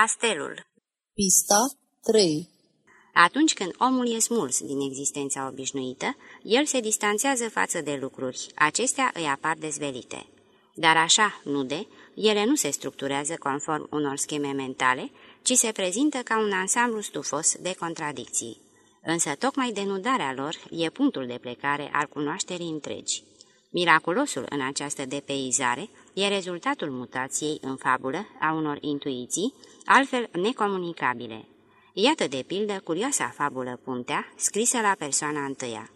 Castelul Pista 3 Atunci când omul e smuls din existența obișnuită, el se distanțează față de lucruri, acestea îi apar dezvelite. Dar așa, nude, ele nu se structurează conform unor scheme mentale, ci se prezintă ca un ansamblu stufos de contradicții. Însă tocmai denudarea lor e punctul de plecare al cunoașterii întregi. Miraculosul în această depeizare e rezultatul mutației în fabulă a unor intuiții, altfel necomunicabile. Iată de pildă curioasa fabulă Puntea, scrisă la persoana întâia.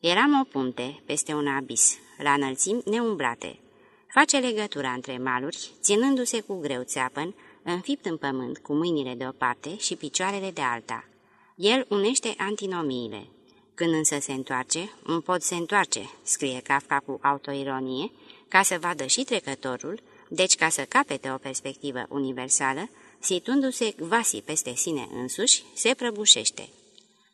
Eram o punte peste un abis, la înălțimi neumblate. Face legătura între maluri, ținându-se cu greu țeapăn, înfipt în pământ cu mâinile de o parte și picioarele de alta. El unește antinomiile. Când însă se întoarce, un pod se întoarce, scrie Kafka cu autoironie, ca să vadă și trecătorul, deci ca să capete o perspectivă universală, situându-se vasi peste sine însuși, se prăbușește.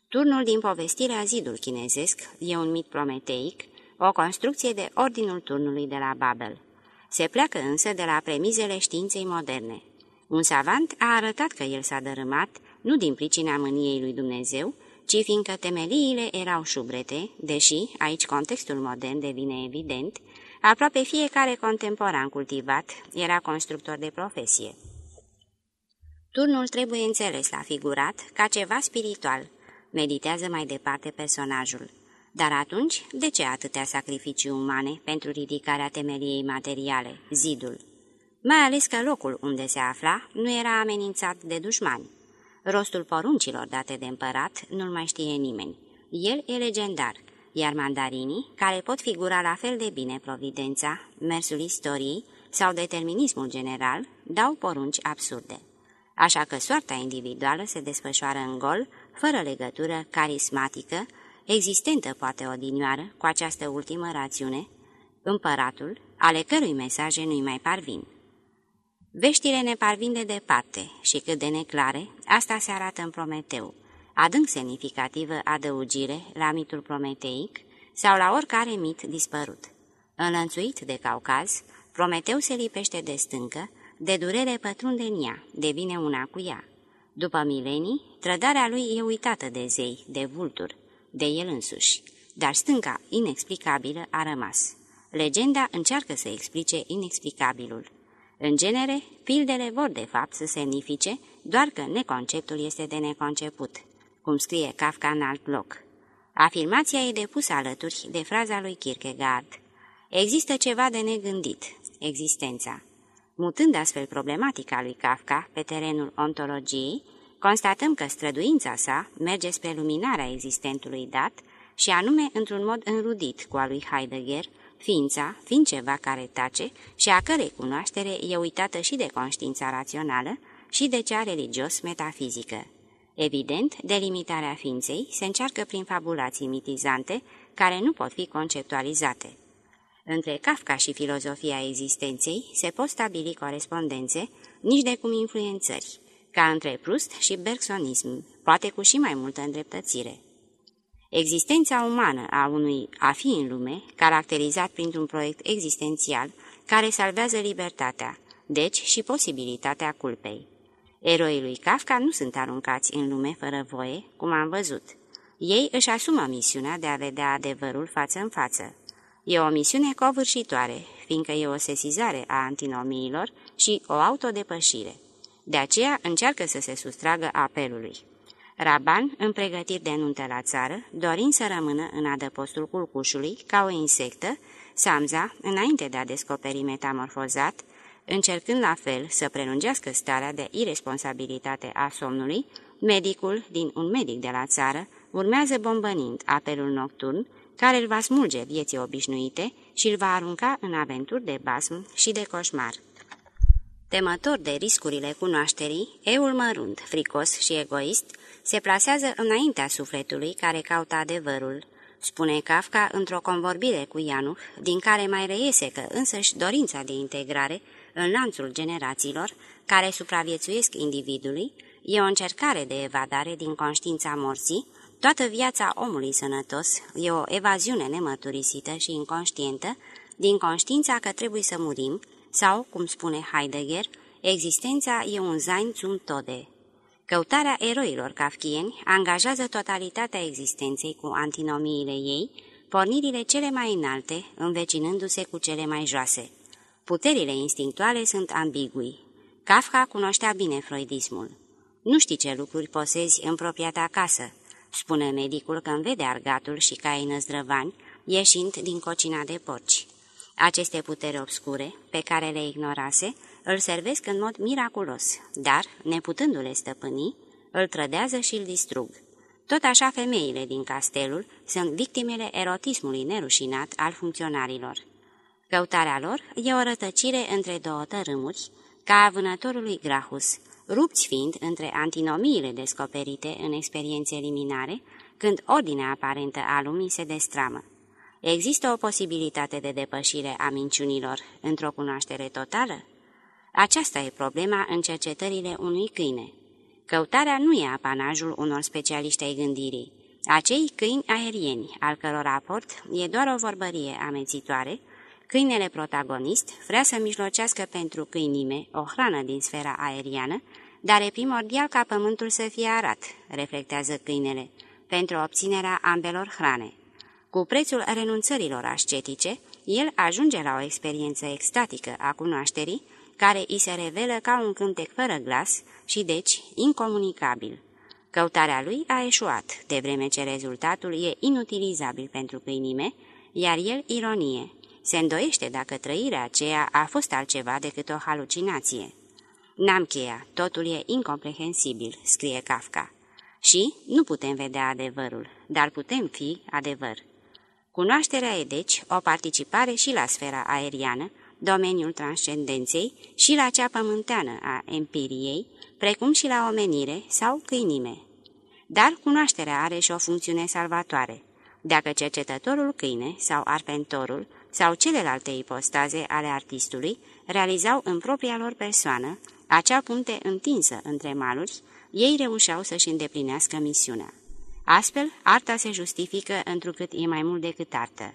Turnul din povestirea zidul chinezesc e un mit prometeic, o construcție de ordinul turnului de la Babel. Se pleacă însă de la premizele științei moderne. Un savant a arătat că el s-a dărâmat, nu din pricina mâniei lui Dumnezeu, ci fiindcă temeliile erau șubrete, deși, aici contextul modern devine evident, aproape fiecare contemporan cultivat era constructor de profesie. Turnul trebuie înțeles la figurat ca ceva spiritual, meditează mai departe personajul. Dar atunci, de ce atâtea sacrificii umane pentru ridicarea temeliei materiale, zidul? Mai ales că locul unde se afla nu era amenințat de dușmani. Rostul poruncilor date de împărat nu-l mai știe nimeni. El e legendar, iar mandarinii, care pot figura la fel de bine providența, mersul istoriei sau determinismul general, dau porunci absurde. Așa că soarta individuală se desfășoară în gol, fără legătură carismatică, existentă poate odinioară cu această ultimă rațiune, împăratul, ale cărui mesaje nu-i mai parvin. Veștile ne parvin de departe și cât de neclare, asta se arată în Prometeu, adânc semnificativă adăugire la mitul prometeic sau la oricare mit dispărut. Înlănțuit de Caucaz, Prometeu se lipește de stâncă, de durere pătrunde în ea, devine una cu ea. După milenii, trădarea lui e uitată de zei, de vulturi, de el însuși, dar stânca inexplicabilă a rămas. Legenda încearcă să explice inexplicabilul. În genere, pildele vor de fapt să semnifice doar că neconceptul este de neconceput, cum scrie Kafka în alt loc. Afirmația e depusă alături de fraza lui Kierkegaard. Există ceva de negândit, existența. Mutând astfel problematica lui Kafka pe terenul ontologiei, constatăm că străduința sa merge spre luminarea existentului dat și anume într-un mod înrudit cu a lui Heidegger, ființa fiind ceva care tace și a cărei cunoaștere e uitată și de conștiința rațională și de cea religios-metafizică. Evident, delimitarea ființei se încearcă prin fabulații mitizante care nu pot fi conceptualizate. Între Kafka și filozofia existenței se pot stabili corespondențe, nici de cum influențări, ca între Proust și Bergsonism, poate cu și mai multă îndreptățire. Existența umană a unui a fi în lume, caracterizat printr-un proiect existențial care salvează libertatea, deci și posibilitatea culpei. Eroii lui Kafka nu sunt aruncați în lume fără voie, cum am văzut. Ei își asumă misiunea de a vedea adevărul față în față. E o misiune covârșitoare, fiindcă e o sesizare a antinomiilor și o autodepășire. De aceea încearcă să se sustragă apelului. Raban, în pregătiri de nuntă la țară, dorind să rămână în adăpostul culcușului, ca o insectă, Samza, înainte de a descoperi metamorfozat, încercând la fel să prelungească starea de irresponsabilitate a somnului, medicul din un medic de la țară urmează bombănind apelul nocturn, care îl va smulge vieții obișnuite și îl va arunca în aventuri de basm și de coșmar. Temător de riscurile cunoașterii, eul mărunt, fricos și egoist, se plasează înaintea sufletului care caută adevărul, spune Kafka într-o convorbire cu Ianuh, din care mai reiese că însăși dorința de integrare în lanțul generațiilor care supraviețuiesc individului e o încercare de evadare din conștiința morții, toată viața omului sănătos e o evaziune nemăturisită și inconștientă din conștiința că trebuie să murim, sau, cum spune Heidegger, existența e un zain zum tode. Căutarea eroilor kafkieni angajează totalitatea existenței cu antinomiile ei, pornirile cele mai înalte, învecinându-se cu cele mai joase. Puterile instinctuale sunt ambigui. Kafka cunoștea bine freudismul. Nu știi ce lucruri posezi în propria ta casă, spune medicul când vede argatul și caii năzdrăvani ieșind din cocina de porci. Aceste puteri obscure, pe care le ignorase, îl servesc în mod miraculos, dar, neputându-le stăpâni, îl trădează și îl distrug. Tot așa femeile din castelul sunt victimele erotismului nerușinat al funcționarilor. Căutarea lor e o rătăcire între două tărâmuri, ca a vânătorului Grahus, rupți fiind între antinomiile descoperite în experiențe liminare, când ordinea aparentă a lumii se destramă. Există o posibilitate de depășire a minciunilor într-o cunoaștere totală? Aceasta e problema în cercetările unui câine. Căutarea nu e apanajul unor specialiști ai gândirii. Acei câini aerieni, al căror raport e doar o vorbărie amețitoare, câinele protagonist vrea să mijlocească pentru câinime o hrană din sfera aeriană, dar e primordial ca pământul să fie arat, reflectează câinele, pentru obținerea ambelor hrane. Cu prețul renunțărilor ascetice, el ajunge la o experiență extatică a cunoașterii, care îi se revelă ca un cântec fără glas și deci incomunicabil. Căutarea lui a eșuat, de vreme ce rezultatul e inutilizabil pentru câinime, iar el ironie. Se îndoiește dacă trăirea aceea a fost altceva decât o halucinație. N-am cheia, totul e incomprehensibil, scrie Kafka. Și nu putem vedea adevărul, dar putem fi adevăr. Cunoașterea e deci o participare și la sfera aeriană, domeniul transcendenței și la cea pământeană a empiriei, precum și la omenire sau câinime. Dar cunoașterea are și o funcțiune salvatoare. Dacă cercetătorul câine sau arpentorul sau celelalte ipostaze ale artistului realizau în propria lor persoană acea punte întinsă între maluri, ei reușeau să-și îndeplinească misiunea. Astfel, arta se justifică întrucât e mai mult decât artă.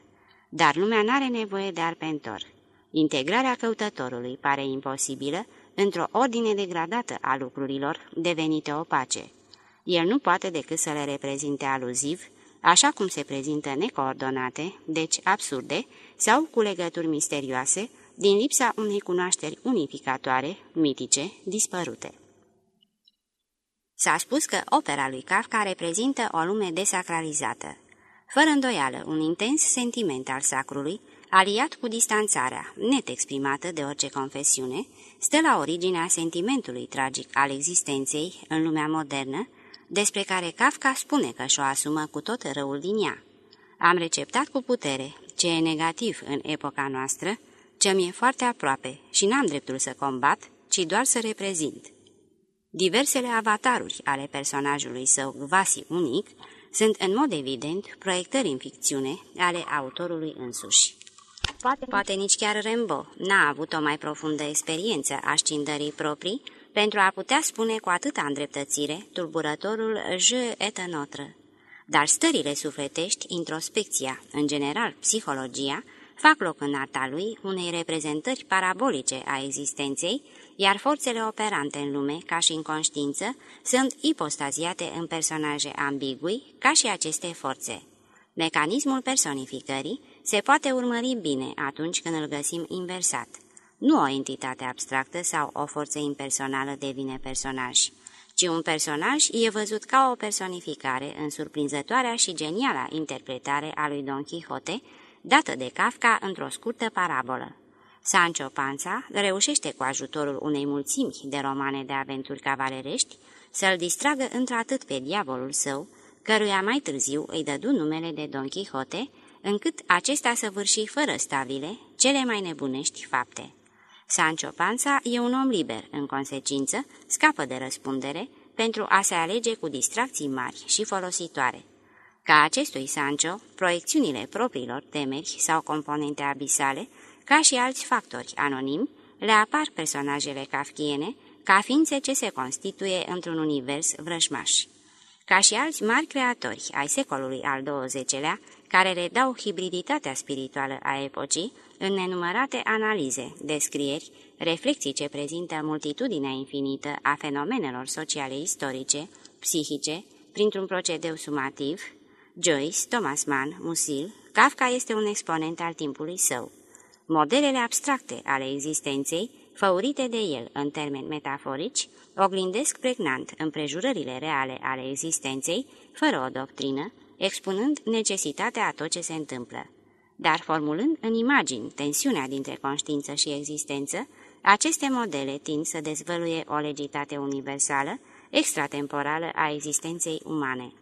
Dar lumea n-are nevoie de arpentor. Integrarea căutătorului pare imposibilă într-o ordine degradată a lucrurilor devenite opace. El nu poate decât să le reprezinte aluziv, așa cum se prezintă necoordonate, deci absurde, sau cu legături misterioase, din lipsa unei cunoașteri unificatoare, mitice, dispărute. S-a spus că opera lui Kafka reprezintă o lume desacralizată. Fără îndoială, un intens sentiment al sacrului, aliat cu distanțarea, net exprimată de orice confesiune, stă la originea sentimentului tragic al existenței în lumea modernă, despre care Kafka spune că și-o asumă cu tot răul din ea. Am receptat cu putere ce e negativ în epoca noastră, ce mi-e foarte aproape și n-am dreptul să combat, ci doar să reprezint. Diversele avataruri ale personajului său, Vasi unic, sunt în mod evident proiectări în ficțiune ale autorului însuși. Poate, poate nici chiar Rembo n-a avut o mai profundă experiență a scindării proprii pentru a putea spune cu atâta îndreptățire tulburătorul je et notre. Dar stările sufletești, introspecția, în general psihologia, fac loc în arta lui unei reprezentări parabolice a existenței, iar forțele operante în lume, ca și în conștiință, sunt ipostaziate în personaje ambigui, ca și aceste forțe. Mecanismul personificării se poate urmări bine atunci când îl găsim inversat. Nu o entitate abstractă sau o forță impersonală devine personaj, ci un personaj e văzut ca o personificare în surprinzătoarea și geniala interpretare a lui Don Quixote, dată de Kafka într-o scurtă parabolă. Sancho Panza reușește cu ajutorul unei mulțimi de romane de aventuri cavalerești să-l distragă într-atât pe diavolul său, căruia mai târziu îi dădu numele de Don Quixote, încât acesta săvârși fără stabile cele mai nebunești fapte. Sancho Panza e un om liber, în consecință, scapă de răspundere pentru a se alege cu distracții mari și folositoare. Ca acestui Sancho, proiecțiunile propriilor temeri sau componente abisale, ca și alți factori anonimi, le apar personajele kafkiene ca ființe ce se constituie într-un univers vrăjmaș. Ca și alți mari creatori ai secolului al XX-lea, care redau hibriditatea spirituală a epocii în nenumărate analize, descrieri, reflexii ce prezintă multitudinea infinită a fenomenelor sociale istorice, psihice, printr-un procedeu sumativ, Joyce, Thomas Mann, Musil, Kafka este un exponent al timpului său. Modelele abstracte ale existenței, făurite de el în termeni metaforici, oglindesc pregnant împrejurările reale ale existenței, fără o doctrină, expunând necesitatea a tot ce se întâmplă. Dar formulând în imagini tensiunea dintre conștiință și existență, aceste modele tind să dezvăluie o legitate universală, extratemporală a existenței umane.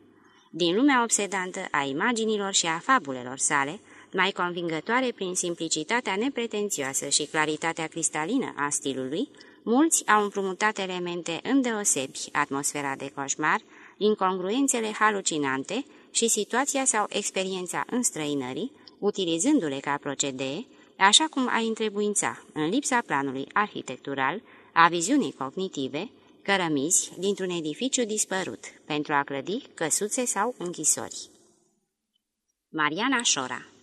Din lumea obsedantă a imaginilor și a fabulelor sale, mai convingătoare prin simplicitatea nepretențioasă și claritatea cristalină a stilului, mulți au împrumutat elemente îndeosebi atmosfera de coșmar, incongruențele halucinante și situația sau experiența înstrăinării, utilizându-le ca procedee, așa cum a întrebuința, în lipsa planului arhitectural, a viziunii cognitive, cărămizi dintr-un edificiu dispărut, pentru a clădi căsuțe sau închisori. Mariana Șora